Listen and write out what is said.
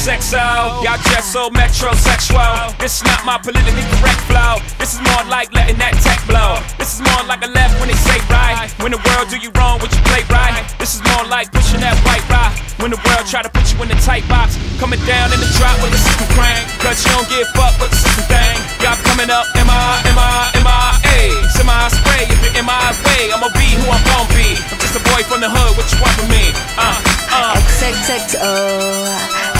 XXXO, y'all just so metrosexual. This is not my politically correct flow. This is more like letting that tech blow. This is more like a left when they say right. When the world do you wrong, would you play right? This is more like pushing that white rock. When the world try to put you in the tight box, coming down in the drop with the system crank. Cause you don't give fuck with the system thing. Y'all coming up, M I M I M I A. Semi spray if you're in my way. I'ma be who I'm gonna be. I'm just a boy from the hood, what you want from me? Uh, uh. XXXO. Oh.